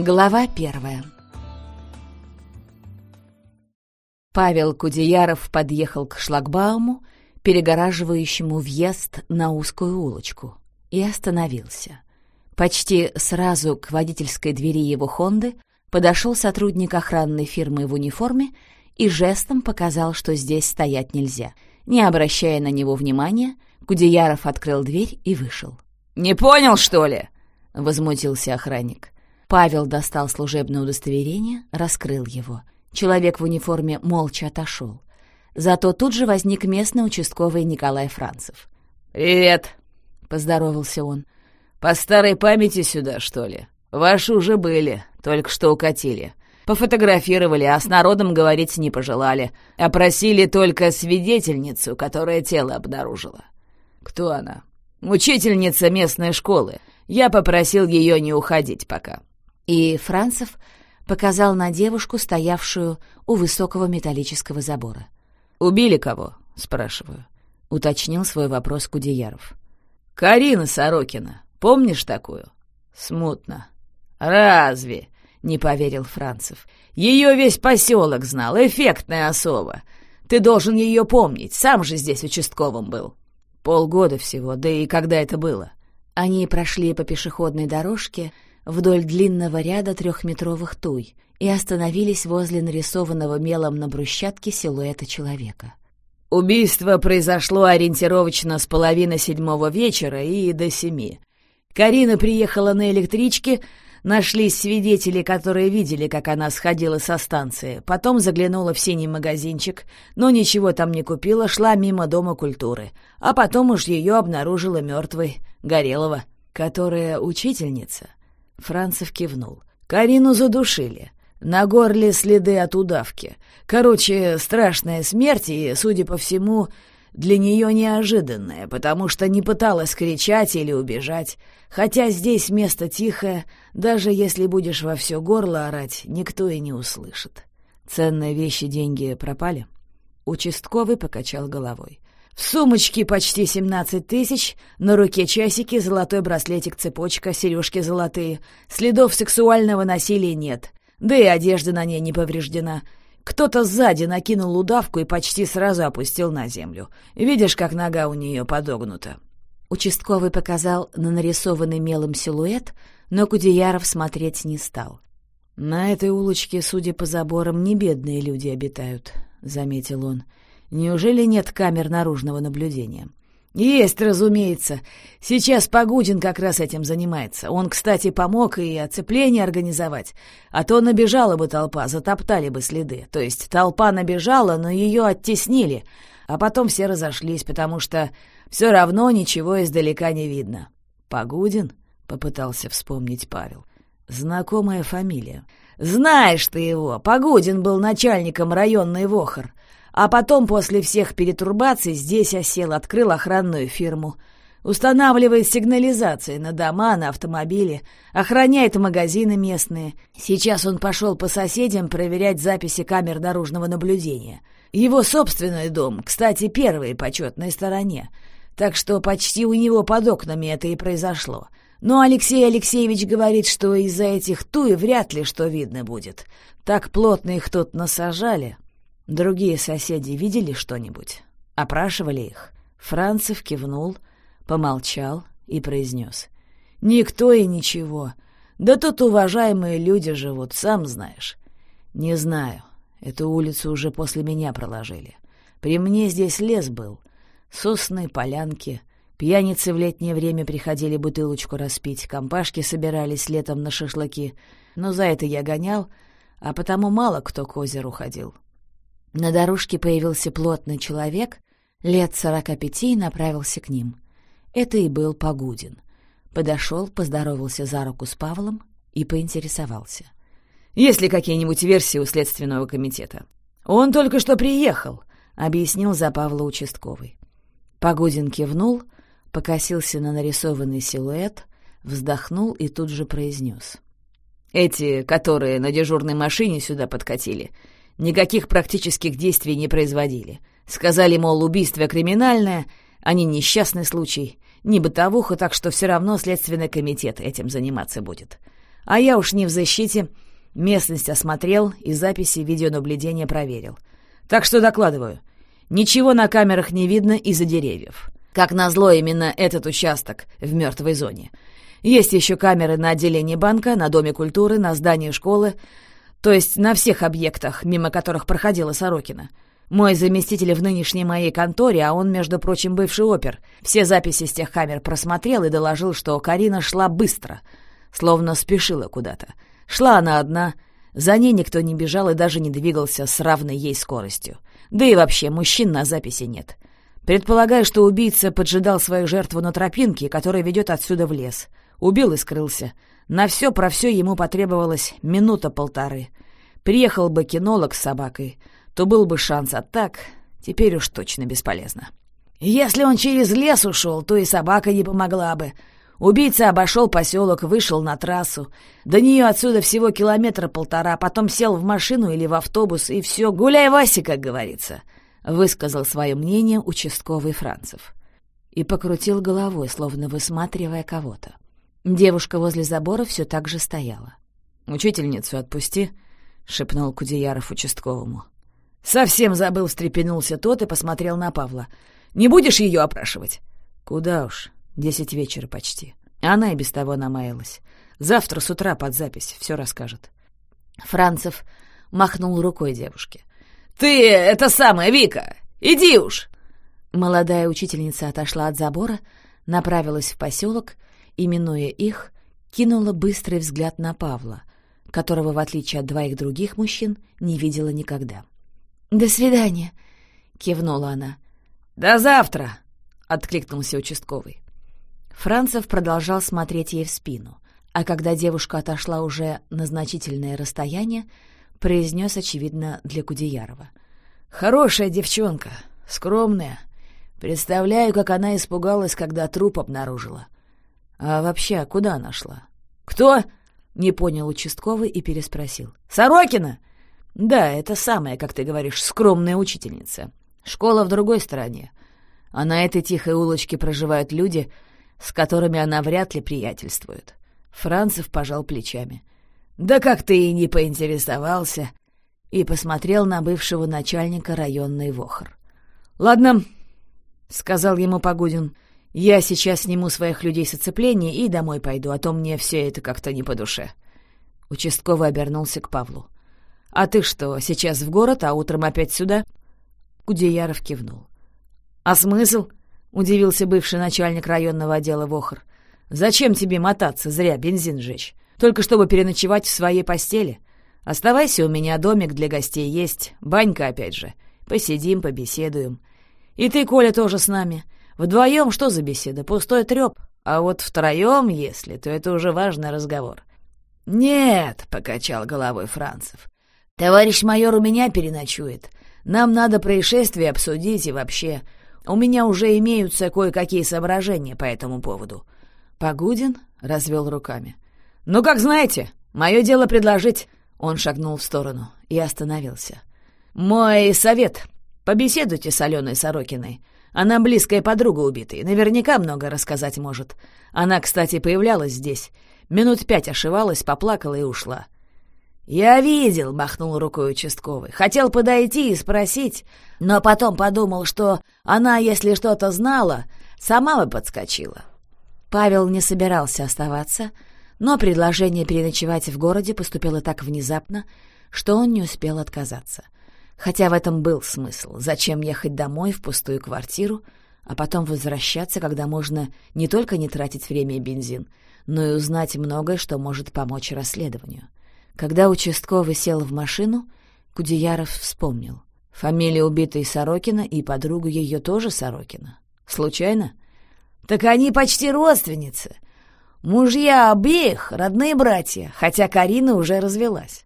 Глава первая Павел Кудеяров подъехал к шлагбауму, перегораживающему въезд на узкую улочку, и остановился. Почти сразу к водительской двери его «Хонды» подошел сотрудник охранной фирмы в униформе и жестом показал, что здесь стоять нельзя. Не обращая на него внимания, Кудеяров открыл дверь и вышел. «Не понял, что ли?» — возмутился охранник. Павел достал служебное удостоверение, раскрыл его. Человек в униформе молча отошел. Зато тут же возник местный участковый Николай Францев. «Привет!» — поздоровался он. «По старой памяти сюда, что ли? Ваши уже были, только что укатили. Пофотографировали, а с народом говорить не пожелали. Опросили только свидетельницу, которая тело обнаружила. Кто она? Учительница местной школы. Я попросил ее не уходить пока. И Францев показал на девушку, стоявшую у высокого металлического забора. «Убили кого?» — спрашиваю. Уточнил свой вопрос Кудеяров. «Карина Сорокина. Помнишь такую?» «Смутно». «Разве?» — не поверил Францев. «Ее весь поселок знал. Эффектная особа. Ты должен ее помнить. Сам же здесь участковым был». «Полгода всего. Да и когда это было?» Они прошли по пешеходной дорожке, — вдоль длинного ряда трехметровых туй и остановились возле нарисованного мелом на брусчатке силуэта человека. «Убийство произошло ориентировочно с половины седьмого вечера и до семи. Карина приехала на электричке, нашлись свидетели, которые видели, как она сходила со станции, потом заглянула в синий магазинчик, но ничего там не купила, шла мимо Дома культуры, а потом уж ее обнаружила мертвой Горелова, которая учительница». Францев кивнул. «Карину задушили. На горле следы от удавки. Короче, страшная смерть и, судя по всему, для нее неожиданная, потому что не пыталась кричать или убежать. Хотя здесь место тихое, даже если будешь во все горло орать, никто и не услышит. Ценные вещи, деньги пропали?» Участковый покачал головой. В сумочке почти семнадцать тысяч, на руке часики, золотой браслетик, цепочка, сережки золотые. Следов сексуального насилия нет, да и одежда на ней не повреждена. Кто-то сзади накинул удавку и почти сразу опустил на землю. Видишь, как нога у нее подогнута?» Участковый показал на нарисованный мелом силуэт, но Кудеяров смотреть не стал. «На этой улочке, судя по заборам, не бедные люди обитают», — заметил он. — Неужели нет камер наружного наблюдения? Есть, разумеется. Сейчас Погудин как раз этим занимается. Он, кстати, помог и оцепление организовать. А то набежала бы толпа, затоптали бы следы. То есть толпа набежала, но ее оттеснили. А потом все разошлись, потому что все равно ничего издалека не видно. Погудин? — попытался вспомнить Павел. Знакомая фамилия. «Знаешь ты его! Погудин был начальником районной Вохор. А потом, после всех перетурбаций, здесь осел, открыл охранную фирму. Устанавливает сигнализации на дома, на автомобили, охраняет магазины местные. Сейчас он пошел по соседям проверять записи камер дорожного наблюдения. Его собственный дом, кстати, первый по четной стороне. Так что почти у него под окнами это и произошло. Но Алексей Алексеевич говорит, что из-за этих туи вряд ли что видно будет. Так плотно их тут насажали. Другие соседи видели что-нибудь? Опрашивали их? Францев кивнул, помолчал и произнес. «Никто и ничего. Да тут уважаемые люди живут, сам знаешь». «Не знаю. Эту улицу уже после меня проложили. При мне здесь лес был. Сосны, полянки. Пьяницы в летнее время приходили бутылочку распить, компашки собирались летом на шашлыки. Но за это я гонял, а потому мало кто к озеру ходил. На дорожке появился плотный человек, лет сорока пяти, и направился к ним. Это и был Погудин. Подошел, поздоровался за руку с Павлом и поинтересовался. «Есть ли какие-нибудь версии у Следственного комитета?» «Он только что приехал», — объяснил за Павла участковый. Погудин кивнул, покосился на нарисованный силуэт, вздохнул и тут же произнес. «Эти, которые на дежурной машине сюда подкатили, — никаких практических действий не производили. Сказали, мол, убийство криминальное, а не несчастный случай, не бытовуха, так что все равно Следственный комитет этим заниматься будет. А я уж не в защите. Местность осмотрел и записи видеонаблюдения проверил. Так что докладываю. Ничего на камерах не видно из-за деревьев. Как назло, именно этот участок в мертвой зоне. Есть еще камеры на отделении банка, на Доме культуры, на здании школы, то есть на всех объектах, мимо которых проходила Сорокина. Мой заместитель в нынешней моей конторе, а он, между прочим, бывший опер, все записи с тех камер просмотрел и доложил, что Карина шла быстро, словно спешила куда-то. Шла она одна, за ней никто не бежал и даже не двигался с равной ей скоростью. Да и вообще, мужчин на записи нет. Предполагаю, что убийца поджидал свою жертву на тропинке, которая ведет отсюда в лес. Убил и скрылся. На все про все ему потребовалось минута-полторы. Приехал бы кинолог с собакой, то был бы шанс, а так теперь уж точно бесполезно. Если он через лес ушел, то и собака не помогла бы. Убийца обошел поселок, вышел на трассу. До нее отсюда всего километра полтора, потом сел в машину или в автобус, и все, гуляй, Вася, как говорится. Высказал свое мнение участковый Францев. И покрутил головой, словно высматривая кого-то. Девушка возле забора все так же стояла. «Учительницу отпусти», — шепнул Кудеяров участковому. «Совсем забыл», — встрепенулся тот и посмотрел на Павла. «Не будешь ее опрашивать?» «Куда уж, десять вечера почти. Она и без того намаялась. Завтра с утра под запись все расскажет». Францев махнул рукой девушке. «Ты это самое, Вика! Иди уж!» Молодая учительница отошла от забора, направилась в поселок и, минуя их, кинула быстрый взгляд на Павла, которого, в отличие от двоих других мужчин, не видела никогда. «До свидания!» — кивнула она. «До завтра!» — откликнулся участковый. Францев продолжал смотреть ей в спину, а когда девушка отошла уже на значительное расстояние, произнес, очевидно, для Кудеярова. «Хорошая девчонка, скромная. Представляю, как она испугалась, когда труп обнаружила. «А вообще, куда она шла?» «Кто?» — не понял участковый и переспросил. «Сорокина?» «Да, это самая, как ты говоришь, скромная учительница. Школа в другой стороне. А на этой тихой улочке проживают люди, с которыми она вряд ли приятельствует». Францев пожал плечами. «Да как ты и не поинтересовался!» И посмотрел на бывшего начальника районной Вохр. «Ладно», — сказал ему Погудин, — я сейчас сниму своих людей с оцепления и домой пойду, а то мне все это как-то не по душе». Участковый обернулся к Павлу. «А ты что, сейчас в город, а утром опять сюда?» Кудеяров кивнул. «А смысл?» — удивился бывший начальник районного отдела Вохр. «Зачем тебе мотаться, зря бензин жечь? Только чтобы переночевать в своей постели? Оставайся, у меня домик для гостей есть, банька опять же. Посидим, побеседуем. И ты, Коля, тоже с нами. Вдвоем что за беседа? Пустой треп. А вот втроем, если, то это уже важный разговор. «Нет», — покачал головой Францев. «Товарищ майор у меня переночует. Нам надо происшествие обсудить и вообще. У меня уже имеются кое-какие соображения по этому поводу». Погудин развел руками. «Ну, как знаете, мое дело предложить». Он шагнул в сторону и остановился. «Мой совет. Побеседуйте с Аленой Сорокиной. Она близкая подруга убитой, наверняка много рассказать может. Она, кстати, появлялась здесь. Минут пять ошивалась, поплакала и ушла. «Я видел», — махнул рукой участковый. «Хотел подойти и спросить, но потом подумал, что она, если что-то знала, сама бы подскочила». Павел не собирался оставаться, но предложение переночевать в городе поступило так внезапно, что он не успел отказаться — Хотя в этом был смысл. Зачем ехать домой в пустую квартиру, а потом возвращаться, когда можно не только не тратить время и бензин, но и узнать многое, что может помочь расследованию. Когда участковый сел в машину, Кудеяров вспомнил. Фамилия убитой Сорокина и подругу ее тоже Сорокина. Случайно? Так они почти родственницы. Мужья обеих — родные братья, хотя Карина уже развелась.